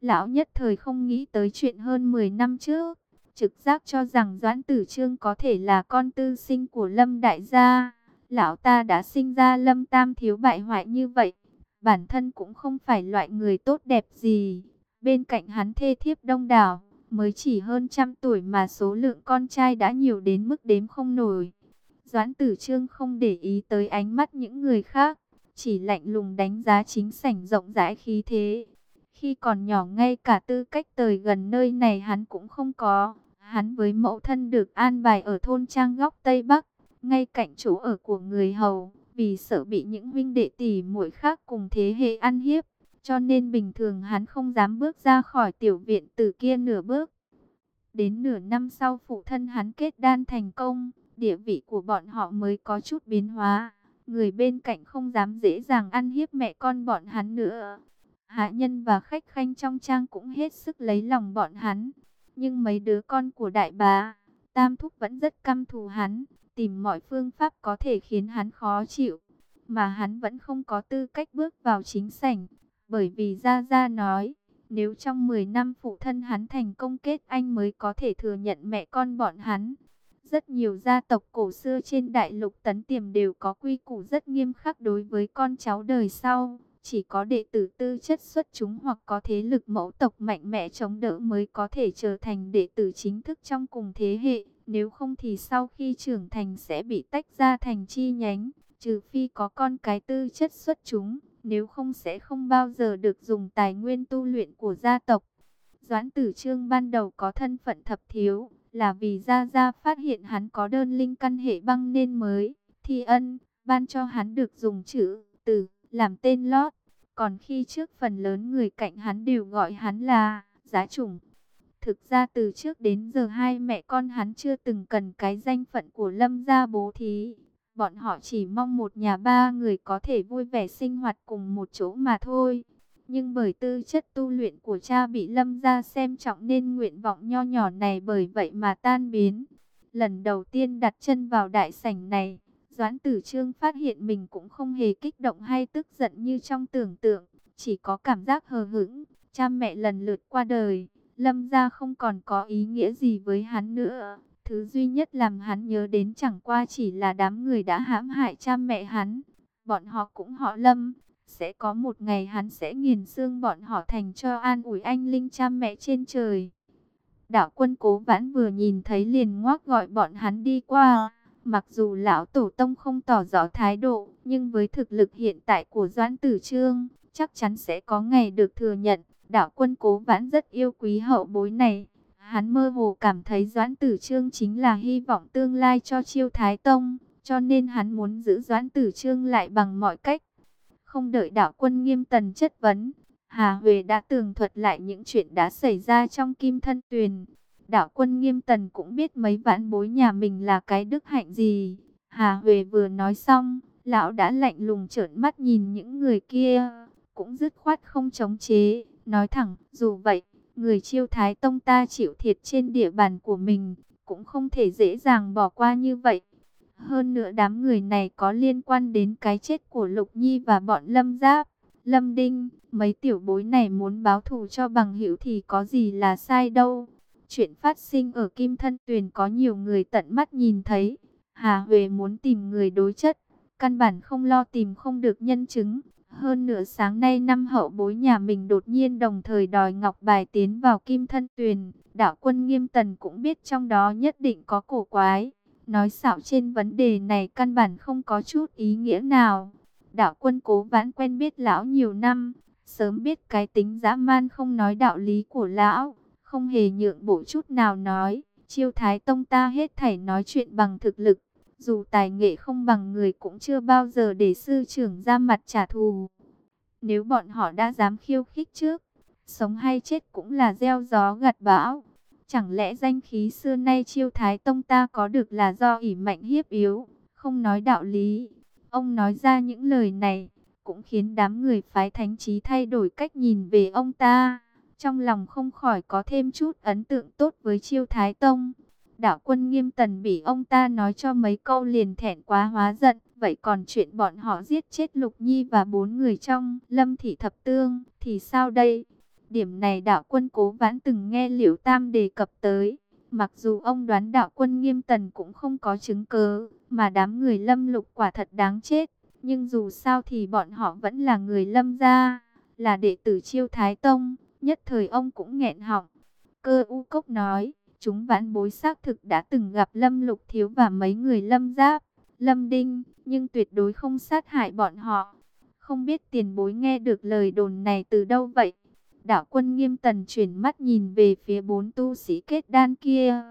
Lão nhất thời không nghĩ tới chuyện hơn 10 năm trước, trực giác cho rằng Doãn Tử Trương có thể là con tư sinh của Lâm Đại gia. Lão ta đã sinh ra Lâm Tam thiếu bại hoại như vậy, bản thân cũng không phải loại người tốt đẹp gì. Bên cạnh hắn thê thiếp đông đảo, mới chỉ hơn trăm tuổi mà số lượng con trai đã nhiều đến mức đếm không nổi. Doãn tử trương không để ý tới ánh mắt những người khác, chỉ lạnh lùng đánh giá chính sảnh rộng rãi khí thế. Khi còn nhỏ ngay cả tư cách tời gần nơi này hắn cũng không có. Hắn với mẫu thân được an bài ở thôn trang góc Tây Bắc, ngay cạnh chỗ ở của người hầu, vì sợ bị những huynh đệ tỷ muội khác cùng thế hệ ăn hiếp. Cho nên bình thường hắn không dám bước ra khỏi tiểu viện từ kia nửa bước. Đến nửa năm sau phụ thân hắn kết đan thành công, địa vị của bọn họ mới có chút biến hóa. Người bên cạnh không dám dễ dàng ăn hiếp mẹ con bọn hắn nữa. Hạ nhân và khách khanh trong trang cũng hết sức lấy lòng bọn hắn. Nhưng mấy đứa con của đại bá, Tam Thúc vẫn rất căm thù hắn, tìm mọi phương pháp có thể khiến hắn khó chịu. Mà hắn vẫn không có tư cách bước vào chính sảnh, bởi vì Gia Gia nói, nếu trong 10 năm phụ thân hắn thành công kết anh mới có thể thừa nhận mẹ con bọn hắn. Rất nhiều gia tộc cổ xưa trên đại lục tấn tiềm đều có quy củ rất nghiêm khắc đối với con cháu đời sau. Chỉ có đệ tử tư chất xuất chúng hoặc có thế lực mẫu tộc mạnh mẽ chống đỡ mới có thể trở thành đệ tử chính thức trong cùng thế hệ. Nếu không thì sau khi trưởng thành sẽ bị tách ra thành chi nhánh, trừ phi có con cái tư chất xuất chúng nếu không sẽ không bao giờ được dùng tài nguyên tu luyện của gia tộc. Doãn tử trương ban đầu có thân phận thập thiếu, là vì Gia Gia phát hiện hắn có đơn linh căn hệ băng nên mới, thi ân, ban cho hắn được dùng chữ, từ, làm tên lót. Còn khi trước phần lớn người cạnh hắn đều gọi hắn là giá chủng. Thực ra từ trước đến giờ hai mẹ con hắn chưa từng cần cái danh phận của lâm gia bố thí. Bọn họ chỉ mong một nhà ba người có thể vui vẻ sinh hoạt cùng một chỗ mà thôi. Nhưng bởi tư chất tu luyện của cha bị lâm Gia xem trọng nên nguyện vọng nho nhỏ này bởi vậy mà tan biến. Lần đầu tiên đặt chân vào đại sảnh này, Doãn Tử Trương phát hiện mình cũng không hề kích động hay tức giận như trong tưởng tượng, chỉ có cảm giác hờ hững, cha mẹ lần lượt qua đời, lâm ra không còn có ý nghĩa gì với hắn nữa. Thứ duy nhất làm hắn nhớ đến chẳng qua chỉ là đám người đã hãm hại cha mẹ hắn. Bọn họ cũng họ lâm, sẽ có một ngày hắn sẽ nghiền xương bọn họ thành cho an ủi anh linh cha mẹ trên trời. Đạo quân cố vãn vừa nhìn thấy liền ngoác gọi bọn hắn đi qua. Mặc dù lão tổ tông không tỏ rõ thái độ, nhưng với thực lực hiện tại của Doãn Tử Trương, chắc chắn sẽ có ngày được thừa nhận. Đạo quân cố vãn rất yêu quý hậu bối này. Hắn mơ hồ cảm thấy Doãn Tử Trương chính là hy vọng tương lai cho chiêu Thái Tông, cho nên hắn muốn giữ Doãn Tử Trương lại bằng mọi cách. Không đợi đạo quân nghiêm tần chất vấn, Hà Huệ đã tường thuật lại những chuyện đã xảy ra trong kim thân tuyền. Đạo quân nghiêm tần cũng biết mấy vãn bối nhà mình là cái đức hạnh gì. Hà Huệ vừa nói xong, lão đã lạnh lùng trợn mắt nhìn những người kia, cũng dứt khoát không chống chế, nói thẳng, dù vậy, người chiêu thái tông ta chịu thiệt trên địa bàn của mình, cũng không thể dễ dàng bỏ qua như vậy. Hơn nữa đám người này có liên quan đến cái chết của Lục Nhi và bọn Lâm Giáp, Lâm Đinh, mấy tiểu bối này muốn báo thù cho bằng hữu thì có gì là sai đâu. Chuyện phát sinh ở Kim Thân Tuyền có nhiều người tận mắt nhìn thấy. Hà Huệ muốn tìm người đối chất, căn bản không lo tìm không được nhân chứng. Hơn nửa sáng nay năm hậu bối nhà mình đột nhiên đồng thời đòi Ngọc Bài tiến vào Kim Thân Tuyền. Đạo quân nghiêm tần cũng biết trong đó nhất định có cổ quái. Nói xạo trên vấn đề này căn bản không có chút ý nghĩa nào. Đạo quân cố vãn quen biết lão nhiều năm, sớm biết cái tính dã man không nói đạo lý của lão, không hề nhượng bộ chút nào nói. Chiêu thái tông ta hết thảy nói chuyện bằng thực lực, dù tài nghệ không bằng người cũng chưa bao giờ để sư trưởng ra mặt trả thù. Nếu bọn họ đã dám khiêu khích trước, sống hay chết cũng là gieo gió gặt bão. Chẳng lẽ danh khí xưa nay chiêu thái tông ta có được là do ỷ mạnh hiếp yếu, không nói đạo lý. Ông nói ra những lời này, cũng khiến đám người phái thánh trí thay đổi cách nhìn về ông ta. Trong lòng không khỏi có thêm chút ấn tượng tốt với chiêu thái tông. Đạo quân nghiêm tần bị ông ta nói cho mấy câu liền thẹn quá hóa giận. Vậy còn chuyện bọn họ giết chết Lục Nhi và bốn người trong lâm thị thập tương thì sao đây? Điểm này đạo quân cố vãn từng nghe Liễu Tam đề cập tới. Mặc dù ông đoán đạo quân nghiêm tần cũng không có chứng cớ, mà đám người lâm lục quả thật đáng chết. Nhưng dù sao thì bọn họ vẫn là người lâm gia, là đệ tử chiêu thái tông, nhất thời ông cũng nghẹn họng. Cơ u cốc nói, chúng vãn bối xác thực đã từng gặp lâm lục thiếu và mấy người lâm giáp, lâm đinh, nhưng tuyệt đối không sát hại bọn họ. Không biết tiền bối nghe được lời đồn này từ đâu vậy? Đạo quân nghiêm tần chuyển mắt nhìn về phía bốn tu sĩ kết đan kia.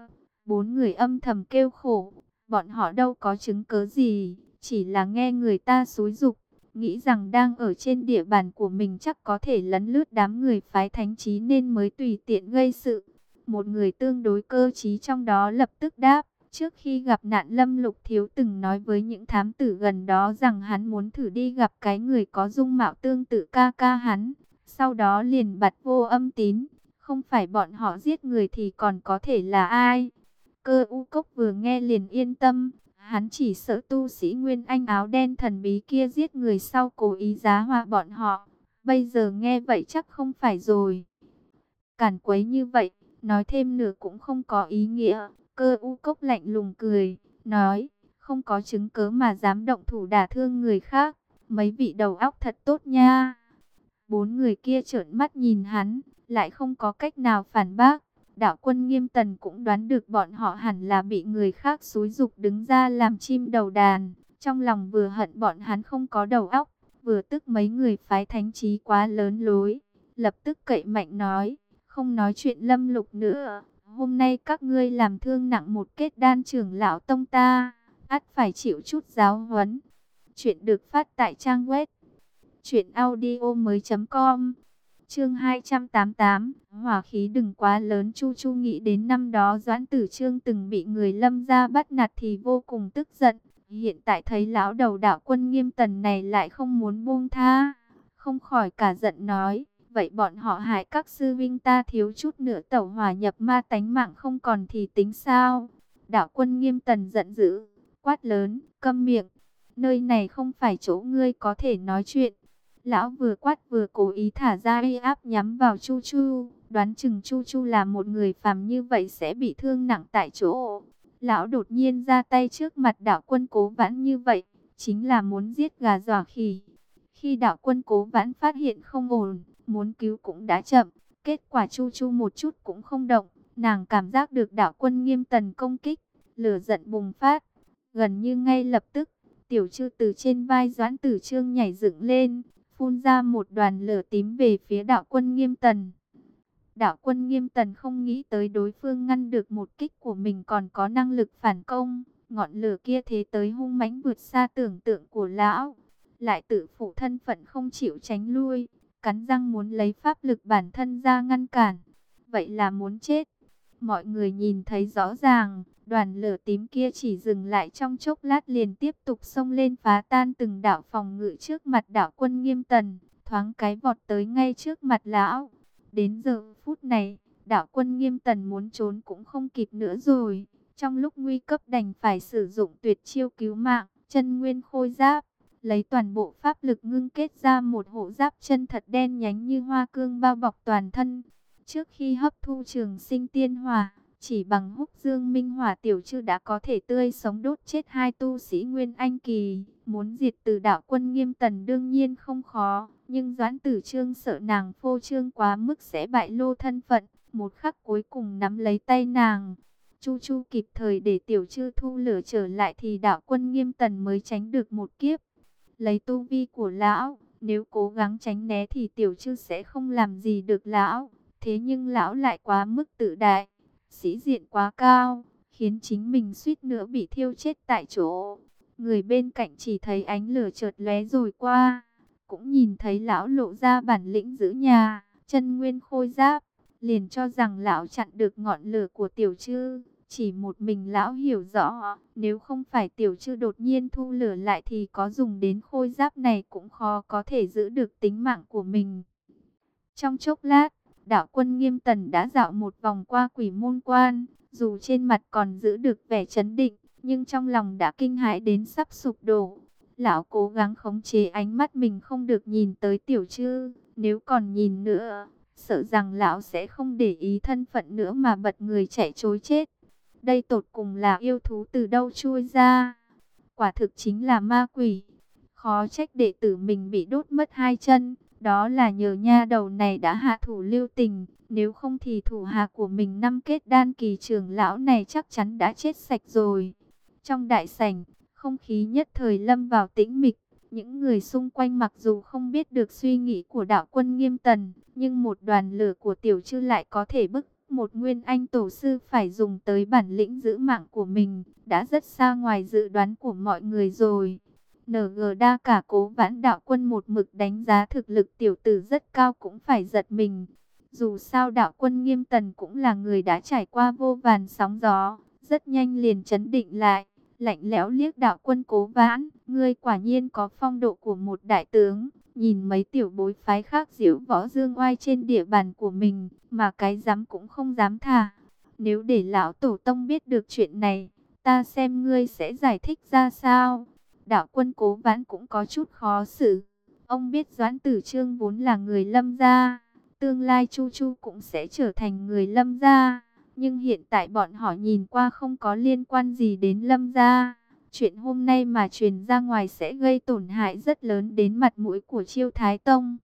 Bốn người âm thầm kêu khổ. Bọn họ đâu có chứng cớ gì. Chỉ là nghe người ta xúi dục Nghĩ rằng đang ở trên địa bàn của mình chắc có thể lấn lướt đám người phái thánh trí nên mới tùy tiện gây sự. Một người tương đối cơ trí trong đó lập tức đáp. Trước khi gặp nạn Lâm Lục Thiếu từng nói với những thám tử gần đó rằng hắn muốn thử đi gặp cái người có dung mạo tương tự ca ca hắn. Sau đó liền bật vô âm tín. Không phải bọn họ giết người thì còn có thể là ai? Cơ u cốc vừa nghe liền yên tâm. Hắn chỉ sợ tu sĩ Nguyên Anh áo đen thần bí kia giết người sau cố ý giá hòa bọn họ. Bây giờ nghe vậy chắc không phải rồi. Cản quấy như vậy, nói thêm nữa cũng không có ý nghĩa. Cơ u cốc lạnh lùng cười, nói, không có chứng cớ mà dám động thủ đả thương người khác. Mấy vị đầu óc thật tốt nha. Bốn người kia trợn mắt nhìn hắn, lại không có cách nào phản bác. Đạo quân nghiêm tần cũng đoán được bọn họ hẳn là bị người khác xúi dục đứng ra làm chim đầu đàn. Trong lòng vừa hận bọn hắn không có đầu óc, vừa tức mấy người phái thánh trí quá lớn lối. Lập tức cậy mạnh nói, không nói chuyện lâm lục nữa. Hôm nay các ngươi làm thương nặng một kết đan trưởng lão tông ta, ắt phải chịu chút giáo huấn. Chuyện được phát tại trang web Chuyện audio mới com Chương 288 Hỏa khí đừng quá lớn Chu Chu nghĩ đến năm đó Doãn Tử Trương từng bị người lâm ra bắt nạt thì vô cùng tức giận Hiện tại thấy lão đầu đạo quân nghiêm tần này lại không muốn buông tha, không khỏi cả giận nói, vậy bọn họ hại các sư vinh ta thiếu chút nữa tẩu hòa nhập ma tánh mạng không còn thì tính sao? Đạo quân nghiêm tần giận dữ, quát lớn, câm miệng, nơi này không phải chỗ ngươi có thể nói chuyện. Lão vừa quát vừa cố ý thả ra uy áp nhắm vào Chu Chu, đoán chừng Chu Chu là một người phàm như vậy sẽ bị thương nặng tại chỗ. Lão đột nhiên ra tay trước mặt đạo quân cố vãn như vậy, chính là muốn giết gà dọa khỉ. Khi đạo quân cố vãn phát hiện không ổn, muốn cứu cũng đã chậm, kết quả Chu Chu một chút cũng không động, nàng cảm giác được đạo quân nghiêm tần công kích, lửa giận bùng phát, gần như ngay lập tức, tiểu chư từ trên vai doãn tử trương nhảy dựng lên, phun ra một đoàn lửa tím về phía đạo quân nghiêm tần. Đạo quân nghiêm tần không nghĩ tới đối phương ngăn được một kích của mình còn có năng lực phản công. Ngọn lửa kia thế tới hung mãnh vượt xa tưởng tượng của lão. Lại tự phụ thân phận không chịu tránh lui. Cắn răng muốn lấy pháp lực bản thân ra ngăn cản. Vậy là muốn chết. Mọi người nhìn thấy rõ ràng. Đoàn lửa tím kia chỉ dừng lại trong chốc lát liền tiếp tục xông lên phá tan từng đạo phòng ngự trước mặt đạo quân nghiêm tần. Thoáng cái vọt tới ngay trước mặt lão Đến giờ phút này, đạo quân nghiêm tần muốn trốn cũng không kịp nữa rồi. Trong lúc nguy cấp đành phải sử dụng tuyệt chiêu cứu mạng, chân nguyên khôi giáp. Lấy toàn bộ pháp lực ngưng kết ra một hộ giáp chân thật đen nhánh như hoa cương bao bọc toàn thân. Trước khi hấp thu trường sinh tiên hỏa, chỉ bằng húc dương minh hỏa tiểu chư đã có thể tươi sống đốt chết hai tu sĩ Nguyên Anh Kỳ. Muốn diệt từ đạo quân nghiêm tần đương nhiên không khó. Nhưng Doãn Tử Trương sợ nàng phô trương quá mức sẽ bại lô thân phận. Một khắc cuối cùng nắm lấy tay nàng. Chu Chu kịp thời để tiểu chư thu lửa trở lại thì đạo quân nghiêm tần mới tránh được một kiếp. Lấy tu vi của lão, nếu cố gắng tránh né thì tiểu chư sẽ không làm gì được lão. Thế nhưng lão lại quá mức tự đại sĩ diện quá cao, khiến chính mình suýt nữa bị thiêu chết tại chỗ. Người bên cạnh chỉ thấy ánh lửa chợt lóe rồi qua, cũng nhìn thấy lão lộ ra bản lĩnh giữ nhà, chân nguyên khôi giáp, liền cho rằng lão chặn được ngọn lửa của tiểu trư. Chỉ một mình lão hiểu rõ, nếu không phải tiểu trư đột nhiên thu lửa lại thì có dùng đến khôi giáp này cũng khó có thể giữ được tính mạng của mình. Trong chốc lát, đạo quân nghiêm tần đã dạo một vòng qua quỷ môn quan, dù trên mặt còn giữ được vẻ chấn định, nhưng trong lòng đã kinh hãi đến sắp sụp đổ. Lão cố gắng khống chế ánh mắt mình không được nhìn tới tiểu chư, nếu còn nhìn nữa, sợ rằng lão sẽ không để ý thân phận nữa mà bật người chạy trối chết. Đây tột cùng là yêu thú từ đâu chui ra. Quả thực chính là ma quỷ. Khó trách đệ tử mình bị đốt mất hai chân. Đó là nhờ nha đầu này đã hạ thủ lưu tình, nếu không thì thủ hạ của mình năm kết đan kỳ trưởng lão này chắc chắn đã chết sạch rồi. Trong đại sảnh, không khí nhất thời lâm vào tĩnh mịch, những người xung quanh mặc dù không biết được suy nghĩ của đạo quân nghiêm tần, nhưng một đoàn lửa của tiểu chư lại có thể bức một nguyên anh tổ sư phải dùng tới bản lĩnh giữ mạng của mình, đã rất xa ngoài dự đoán của mọi người rồi. NG đa cả cố vãn đạo quân một mực đánh giá thực lực tiểu tử rất cao cũng phải giật mình. Dù sao đạo quân nghiêm tần cũng là người đã trải qua vô vàn sóng gió, rất nhanh liền chấn định lại, lạnh lẽo liếc đạo quân cố vãn, ngươi quả nhiên có phong độ của một đại tướng, nhìn mấy tiểu bối phái khác diễu võ dương oai trên địa bàn của mình, mà cái dám cũng không dám thả. Nếu để lão tổ tông biết được chuyện này, ta xem ngươi sẽ giải thích ra sao đạo quân cố vãn cũng có chút khó xử. Ông biết Doãn Tử Trương vốn là người lâm gia, tương lai Chu Chu cũng sẽ trở thành người lâm gia. Nhưng hiện tại bọn họ nhìn qua không có liên quan gì đến lâm gia. Chuyện hôm nay mà truyền ra ngoài sẽ gây tổn hại rất lớn đến mặt mũi của Chiêu Thái Tông.